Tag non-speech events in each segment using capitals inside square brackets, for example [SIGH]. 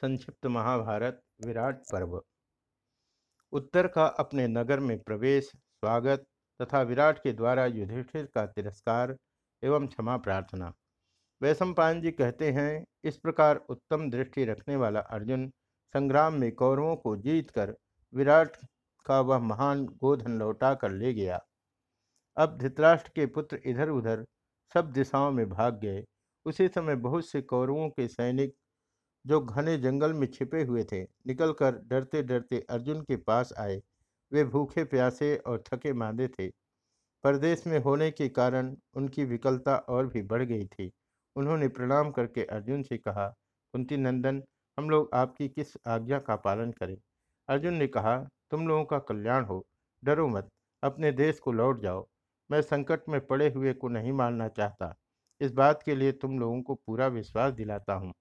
संक्षिप्त महाभारत, विराट पर्व। उत्तर का अपने नगर में प्रवेश, स्वागत तथा विराट के द्वारा युधिष्ठिर का तिरस्कार एवं क्षमा प्रार्थना। वैशंपायन जी कहते हैं, इस प्रकार उत्तम दृष्टि रखने वाला अर्जुन संग्राम में कौरवों को जीत कर विराट का वह महान गोधन लौटा कर ले गया। अब धृतराष्ट्र के पुत्र इधर उधर सब दिशाओं में भाग गए। उसी समय बहुत से कौरवों के सैनिक जो घने जंगल में छिपे हुए थे, निकलकर डरते डरते अर्जुन के पास आए। वे भूखे प्यासे और थके मांदे थे। परदेश में होने के कारण उनकी विकलता और भी बढ़ गई थी। उन्होंने प्रणाम करके अर्जुन से कहा, कुंती नंदन, हम लोग आपकी किस आज्ञा का पालन करें? अर्जुन ने कहा, तुम लोगों का कल्याण हो। डरो मत। अपने देश को लौट जाओ। मैं संकट में पड़े हुए को नहीं मानना चाहता। इस बात के लिए तुम लोगों को पूरा विश्वास दिलाता हूँ।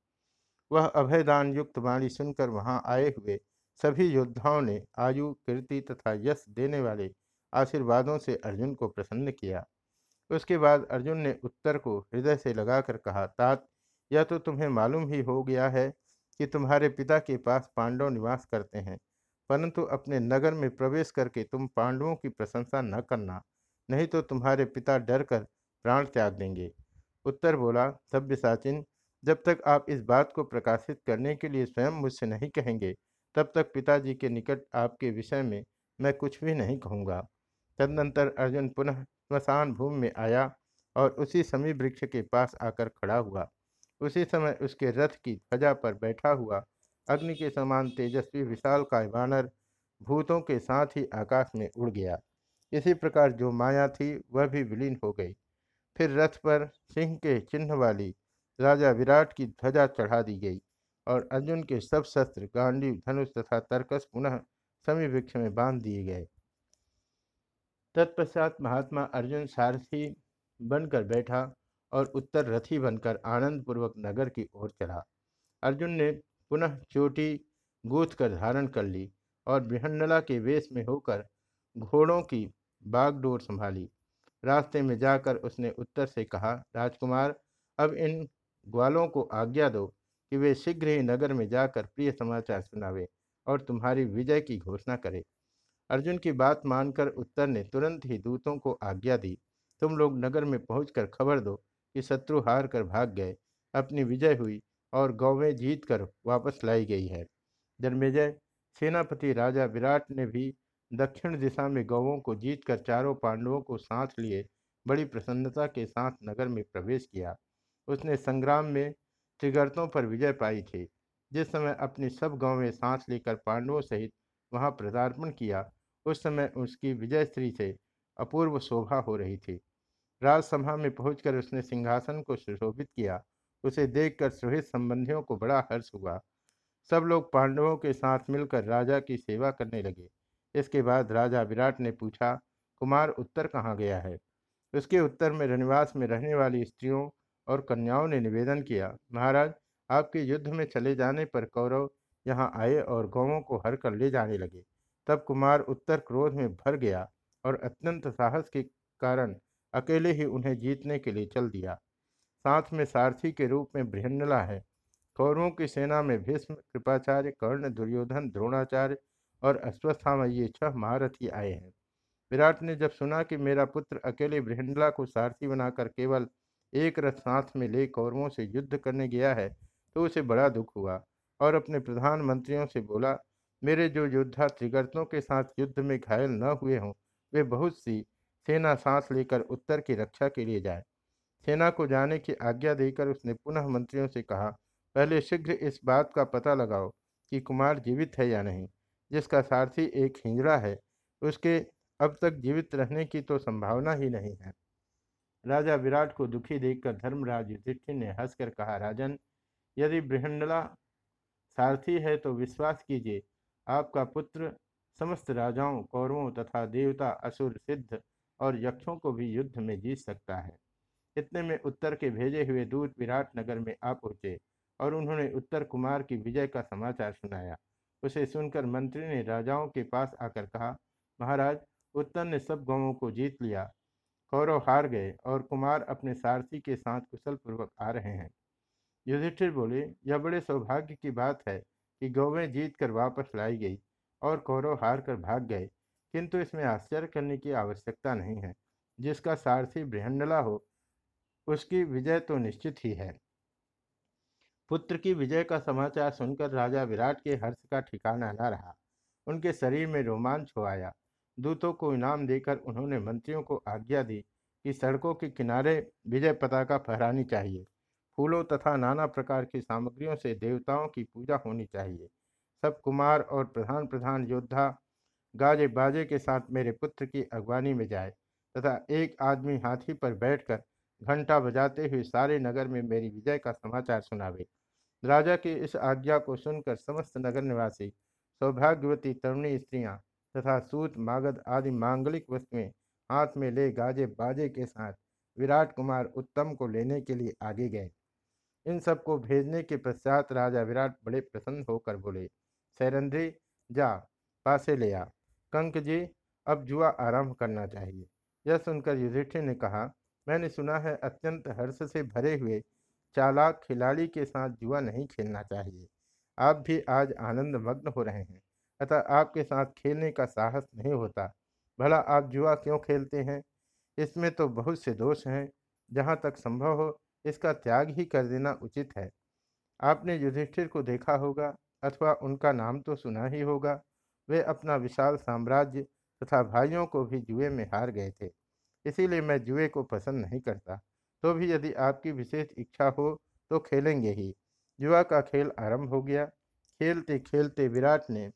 वह अभयदान युक्त वाणी सुनकर वहाँ आए हुए सभी योद्धाओं ने आयु, कीर्ति तथा यश देने वाले आशीर्वादों से अर्जुन को प्रसन्न किया। उसके बाद अर्जुन ने उत्तर को हृदय से लगाकर कहा, तात, यह तो तुम्हें मालूम ही हो गया है कि तुम्हारे पिता के पास पांडव निवास करते हैं, परंतु अपने नगर में प्रवेश करके तुम पांडवों की प्रशंसा न करना, नहीं तो तुम्हारे पिता डर कर प्राण त्याग देंगे। उत्तर बोला, सभ्य साचिन जब तक आप इस बात को प्रकाशित करने के लिए स्वयं मुझसे नहीं कहेंगे, तब तक पिताजी के निकट आपके विषय में मैं कुछ भी नहीं कहूँगा। तदनंतर अर्जुन पुनः स्मशान भूमि में आया और उसी समी वृक्ष के पास आकर खड़ा हुआ। उसी समय उसके रथ की ध्वजा पर बैठा हुआ अग्नि के समान तेजस्वी, विशाल का वानर भूतों के साथ ही आकाश में उड़ गया। इसी प्रकार जो माया थी, वह भी विलीन हो गई। फिर रथ पर सिंह के चिन्ह वाली राजा विराट की ध्वजा चढ़ा दी गई और अर्जुन के सब शस्त्र गांडी धनुष तथा तर्कस पुनः समी वृक्ष में बाँध दिए गए। तत्पश्चात महात्मा अर्जुन सारथी बनकर बैठा और उत्तर रथी बनकर आनंद पूर्वक नगर की ओर चला। अर्जुन ने पुनः चोटी गूथ कर धारण कर ली और बृहन्नला के वेश में होकर घोड़ों की बागडोर संभाली। रास्ते में जाकर उसने उत्तर से कहा, राजकुमार, अब इन ग्वालों को आज्ञा दो कि वे शीघ्र ही नगर में जाकर प्रिय समाचार सुनावे और तुम्हारी विजय की घोषणा करें। अर्जुन की बात मानकर उत्तर ने तुरंत ही दूतों को आज्ञा दी, तुम लोग नगर में पहुंचकर खबर दो कि शत्रु हार कर भाग गए, अपनी विजय हुई और गौवें जीत कर वापस लाई गई है। जन्मेजय सेनापति राजा विराट ने भी दक्षिण दिशा में गौवों को जीतकर चारों पांडवों को साथ लिए बड़ी प्रसन्नता के साथ नगर में प्रवेश किया। उसने संग्राम में त्रिगर्तों पर विजय पाई थी। जिस समय अपने सब गांवें सांस लेकर पांडवों सहित वहाँ प्रदार्पण किया, उस समय उसकी विजय श्री से अपूर्व शोभा हो रही थी। राजसभा में पहुंचकर उसने सिंहासन को सुशोभित किया। उसे देखकर सुहित संबंधियों को बड़ा हर्ष हुआ। सब लोग पांडवों के साथ मिलकर राजा की सेवा करने लगे। इसके बाद राजा विराट ने पूछा, कुमार, उत्तर कहाँ गया है? उसके उत्तर में रनिवास में रहने वाली स्त्रियों और कन्याओं ने निवेदन किया, महाराज, आपके युद्ध में चले जाने पर कौरव यहाँ आए और गौवों को हर कर ले जाने लगे। तब कुमार उत्तर क्रोध में भर गया और अत्यंत साहस के कारण अकेले ही उन्हें जीतने के लिए चल दिया। साथ में सारथी के रूप में बृहन्नला है। कौरवों की सेना में भीष्म, कृपाचार्य, कर्ण, दुर्योधन, द्रोणाचार्य और अश्वस्थामा ये छह महारथी आए हैं। विराट ने जब सुना कि मेरा पुत्र अकेले बृहंडला को सारथी बनाकर केवल एक रथ साथ में ले कौरवों से युद्ध करने गया है तो उसे बड़ा दुख हुआ और अपने प्रधानमंत्रियों से बोला, मेरे जो योद्धा त्रिगर्तों के साथ युद्ध में घायल न हुए हों, वे बहुत सी सेना सांस लेकर उत्तर की रक्षा के लिए जाए। सेना को जाने की आज्ञा देकर उसने पुनः मंत्रियों से कहा, पहले शीघ्र इस बात का पता लगाओ कि कुमार जीवित है या नहीं। जिसका सारथी एक हिंजड़ा है, उसके अब तक जीवित रहने की तो संभावना ही नहीं है। राजा विराट को दुखी देखकर धर्मराज युधिष्ठिर ने हंसकर कहा, राजन, यदि बृहंडला सारथी है तो विश्वास कीजिए। आपका पुत्र समस्त राजाओं, कौरवों तथा देवता असुर, सिद्ध और यक्षों को भी युद्ध में जीत सकता है। इतने में उत्तर के भेजे हुए दूत विराट नगर में आ पहुँचे और उन्होंने उत्तर कुमार की विजय का समाचार सुनाया। उसे सुनकर मंत्री ने राजाओं के पास आकर कहा, महाराज, उत्तर ने सब गाँवों को जीत लिया। कौरव हार गए और कुमार अपने सारथी के साथ कुशल पूर्वक आ रहे हैं। युधिष्ठिर बोले, यह बड़े सौभाग्य की बात है कि गौवें जीत कर वापस लाई गई और कौरव हार कर भाग गए। किंतु इसमें आश्चर्य करने की आवश्यकता नहीं है। जिसका सारथी बृहंडला हो, उसकी विजय तो निश्चित ही है। पुत्र की विजय का समाचार सुनकर राजा विराट के हर्ष का ठिकाना न रहा। उनके शरीर में रोमांच हो आया। दूतों को इनाम देकर उन्होंने मंत्रियों को आज्ञा दी कि सड़कों के किनारे विजय पताका फहरानी चाहिए। फूलों तथा नाना प्रकार की सामग्रियों से देवताओं की पूजा होनी चाहिए। सब कुमार और प्रधान प्रधान योद्धा गाजे बाजे के साथ मेरे पुत्र की अगवानी में जाए तथा एक आदमी हाथी पर बैठकर घंटा बजाते हुए सारे नगर में मेरी विजय का समाचार सुनावे। राजा की इस आज्ञा को सुनकर समस्त नगर निवासी, सौभाग्यवती तरुणी स्त्रियाँ तथा सूत, मागध आदि मांगलिक वस्तुएँ हाथ में ले गाजे बाजे के साथ विराट कुमार उत्तम को लेने के लिए आगे गए। इन सबको भेजने के पश्चात राजा विराट बड़े प्रसन्न होकर बोले सैरंद्री जा, पासे ले आ। कंक जी, अब जुआ आरंभ करना चाहिए यह सुनकर युधिष्ठिर ने कहा, मैंने सुना है अत्यंत हर्ष से भरे हुए चालाक खिलाड़ी के साथ जुआ नहीं खेलना चाहिए। आप भी आज आनंद मग्न हो रहे हैं। अतः आपके साथ खेलने का साहस नहीं होता। भला आप जुआ क्यों खेलते हैं? इसमें तो बहुत से दोष हैं। जहाँ तक संभव हो, इसका त्याग ही कर देना उचित है। आपने युधिष्ठिर को देखा होगा, अथवा उनका नाम तो सुना ही होगा। वे अपना विशाल साम्राज्य तथा भाइयों को भी जुए में हार गए थे। इसीलिए मैं जुए को पसंद नहीं करता। तो भी यदि आपकी विशेष इच्छा हो तो खेलेंगे ही। जुआ का खेल आरंभ हो गया। खेलते खेलते विराट ने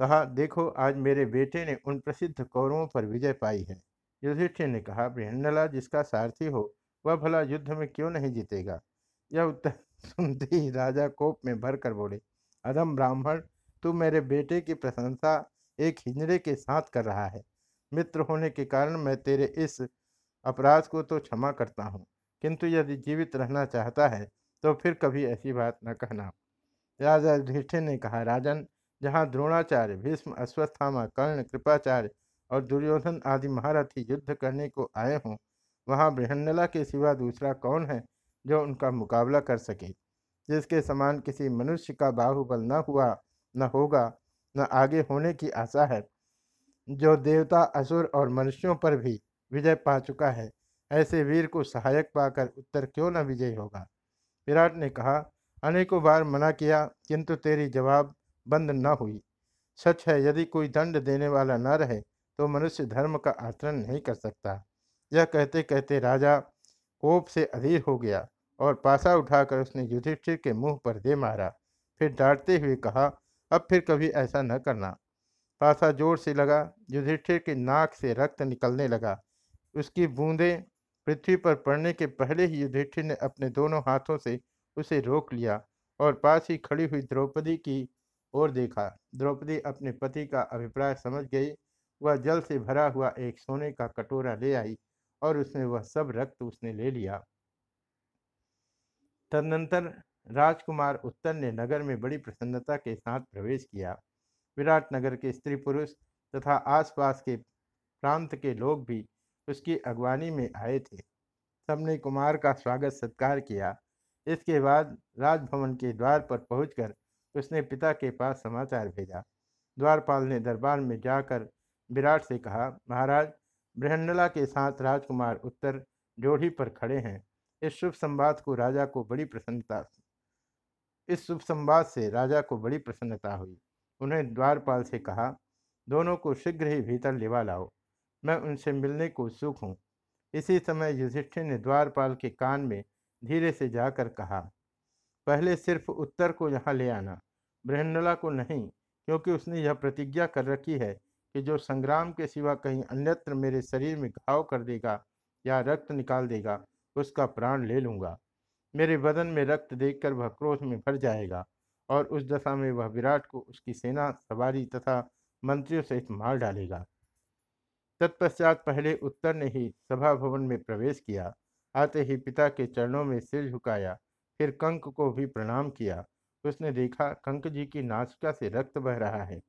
कहा, देखो, आज मेरे बेटे ने उन प्रसिद्ध कौरवों पर विजय पाई है। युधिष्ठिर ने कहा, बृहन्नला, जिसका सारथी हो, वह भला युद्ध में क्यों नहीं जीतेगा? यह उत्तर [LAUGHS] सुनते ही राजा कोप में भर कर बोले, अदम ब्राह्मण, तू मेरे बेटे की प्रशंसा एक हिजड़े के साथ कर रहा है। मित्र होने के कारण मैं तेरे इस अपराध को तो क्षमा करता हूँ, किंतु यदि जीवित रहना चाहता है तो फिर कभी ऐसी बात न कहना। राजा युधिष्ठिर ने कहा, राजन जहाँ द्रोणाचार्य, भीष्म, अश्वत्थामा, कर्ण, कृपाचार्य और दुर्योधन आदि महारथी युद्ध करने को आए हों, वहाँ बृहन्नला के सिवा दूसरा कौन है जो उनका मुकाबला कर सके? जिसके समान किसी मनुष्य का बाहुबल न हुआ, न होगा, न आगे होने की आशा है। जो देवता असुर और मनुष्यों पर भी विजय पा चुका है, ऐसे वीर को सहायक पाकर उत्तर क्यों न विजय होगा? विराट ने कहा, अनेकों बार मना किया, किंतु तेरी जवाब बंद न हुई। सच है, यदि कोई दंड देने वाला न रहे तो मनुष्य धर्म का आचरण नहीं कर सकता। यह कहते कहते राजा कोप से अधीर हो गया और पासा उठाकर उसने युधिष्ठिर के मुँह पर दे मारा। फिर डांटते हुए कहा, अब फिर कभी ऐसा न करना। पासा ज़ोर से लगा, युधिष्ठिर की नाक से रक्त निकलने लगा। उसकी बूंदें पृथ्वी पर पड़ने के पहले ही युधिष्ठिर ने अपने दोनों हाथों से उसे रोक लिया और पास ही खड़ी हुई द्रौपदी की ओर देखा। द्रौपदी अपने पति का अभिप्राय समझ गई। वह जल से भरा हुआ एक सोने का कटोरा ले आई और उसमें वह सब रक्त उसने ले लिया। तदनंतर राजकुमार उत्तर ने नगर में बड़ी प्रसन्नता के साथ प्रवेश किया। विराट नगर के स्त्री पुरुष तथा आसपास के प्रांत के लोग भी उसकी अगवानी में आए थे। सबने कुमार का स्वागत सत्कार किया। इसके बाद राजभवन के द्वार पर पहुंचकर उसने पिता के पास समाचार भेजा। द्वारपाल ने दरबार में जाकर विराट से कहा, महाराज, बृहन्नला के साथ राजकुमार उत्तर जोड़ी पर खड़े हैं। इस शुभ संवाद को राजा को बड़ी प्रसन्नता, इस शुभ संवाद से राजा को बड़ी प्रसन्नता हुई। उन्हें द्वारपाल से कहा, दोनों को शीघ्र ही भीतर लेवा लाओ। मैं उनसे मिलने को उत्सुक हूँ। इसी समय युधिष्ठिर ने द्वारपाल के कान में धीरे से जाकर कहा पहले सिर्फ़ उत्तर को यहाँ ले आना, बृहन्नला को नहीं, क्योंकि उसने यह प्रतिज्ञा कर रखी है कि जो संग्राम के सिवा कहीं अन्यत्र मेरे शरीर में घाव कर देगा या रक्त निकाल देगा, उसका प्राण ले लूँगा। मेरे बदन में रक्त देखकर वह क्रोध में भर जाएगा और उस दशा में वह विराट को उसकी सेना, सवारी तथा मंत्रियों सहित मार डालेगा। तत्पश्चात पहले उत्तर ने ही सभा भवन में प्रवेश किया, आते ही पिता के चरणों में सिर झुकाया फिर कंक को भी प्रणाम किया। उसने देखा कंक जी की नासिका से रक्त बह रहा है।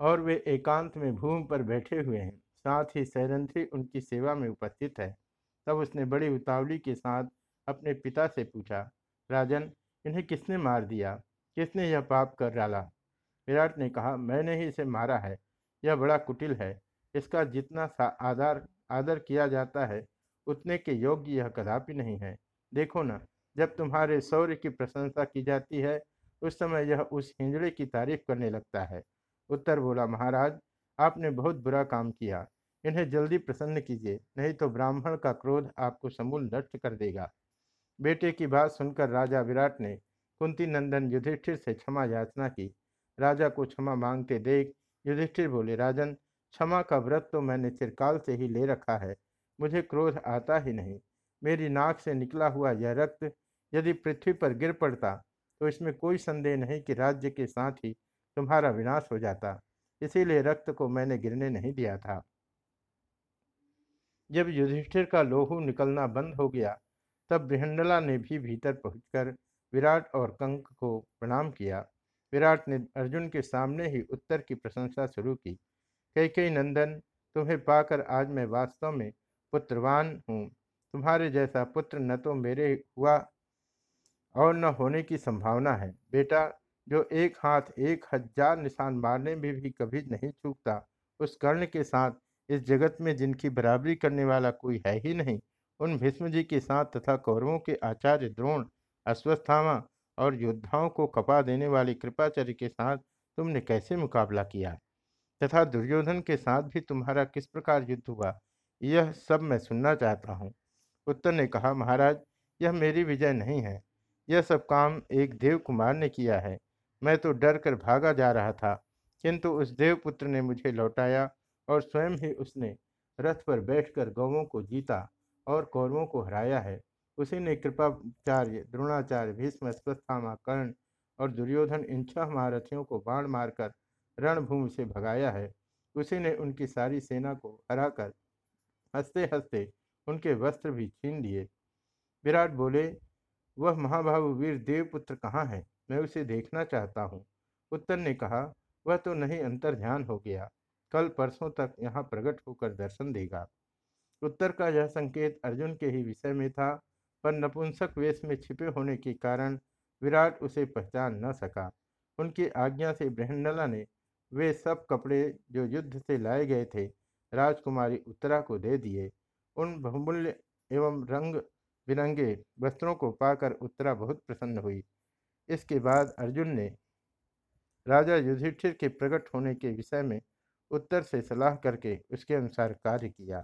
और वे एकांत में भूमि पर बैठे हुए हैं। साथ ही सैरंथी उनकी सेवा में उपस्थित है। तब उसने बड़ी उतावली के साथ अपने पिता से पूछा, राजन, इन्हें किसने मार दिया? किसने यह पाप कर डाला? विराट ने कहा, मैंने ही इसे मारा है। यह बड़ा कुटिल है। इसका जितना सा आदर आदर किया जाता है, उतने के योग्य यह कदापि नहीं है। देखो ना, जब तुम्हारे शौर्य की प्रशंसा की जाती है, उस समय यह उस हिंजड़े की तारीफ़ करने लगता है। उत्तर बोला, महाराज, आपने बहुत बुरा काम किया। इन्हें जल्दी प्रसन्न कीजिए, नहीं तो ब्राह्मण का क्रोध आपको समूल नष्ट कर देगा। बेटे की बात सुनकर राजा विराट ने कुंती नंदन युधिष्ठिर से क्षमा याचना की। राजा को क्षमा मांगते देख युधिष्ठिर बोले, राजन क्षमा का व्रत तो मैंने चिरकाल से ही ले रखा है, मुझे क्रोध आता ही नहीं। मेरी नाक से निकला हुआ यह रक्त यदि पृथ्वी पर गिर पड़ता तो इसमें कोई संदेह नहीं कि राज्य के साथ ही तुम्हारा विनाश हो जाता। इसीलिए रक्त को मैंने गिरने नहीं दिया था। जब युधिष्ठिर का लोहू निकलना बंद हो गया, तब बृहंडला ने भी भीतर पहुंचकर विराट और कंक को प्रणाम किया। विराट ने अर्जुन के सामने ही उत्तर की प्रशंसा शुरू की। कई नंदन, तुम्हें पाकर आज मैं वास्तव में पुत्रवान हूँ। तुम्हारे जैसा पुत्र न तो मेरे हुआ और न होने की संभावना है। बेटा, जो एक हाथ एक हज़ार निशान मारने में भी कभी नहीं चूकता, उस कर्ण के साथ इस जगत में जिनकी बराबरी करने वाला कोई है ही नहीं, उन भीष्म जी के साथ तथा कौरवों के आचार्य द्रोण, अश्वस्थामा और योद्धाओं को कपा देने वाले कृपाचार्य के साथ तुमने कैसे मुकाबला किया? तथा दुर्योधन के साथ भी तुम्हारा किस प्रकार युद्ध हुआ, यह सब मैं सुनना चाहता हूँ। उत्तर ने कहा, महाराज, यह मेरी विजय नहीं है। यह सब काम एक देव कुमार ने किया है। मैं तो डर कर भागा जा रहा था, किंतु उस देवपुत्र ने मुझे लौटाया और स्वयं ही उसने रथ पर बैठकर गौवों को जीता और कौरवों को हराया है। उसी ने कृपाचार्य, द्रोणाचार्य, भीष्म कर्ण और दुर्योधन इन छह महारथियों को बाण मारकर रणभूमि से भगाया है। उसी ने उनकी सारी सेना को हराकर हँसते हँसते उनके वस्त्र भी छीन लिए। विराट बोले, वह महाभाव वीर देवपुत्र कहाँ है? मैं उसे देखना चाहता हूँ। उत्तर ने कहा, वह तो नहीं अंतर ध्यान हो गया। कल परसों तक यहाँ प्रकट होकर दर्शन देगा। उत्तर का यह संकेत अर्जुन के ही विषय में था, पर नपुंसक वेश में छिपे होने के कारण विराट उसे पहचान न सका। उनकी आज्ञा से ब्रहणला ने वे सब कपड़े जो युद्ध से लाए गए थे, राजकुमारी उत्तरा को दे दिए। उन बहुमूल्य एवं रंग बिरंगे वस्त्रों को पाकर उत्तरा बहुत प्रसन्न हुई। इसके बाद अर्जुन ने राजा युधिष्ठिर के प्रकट होने के विषय में उत्तर से सलाह करके उसके अनुसार कार्य किया।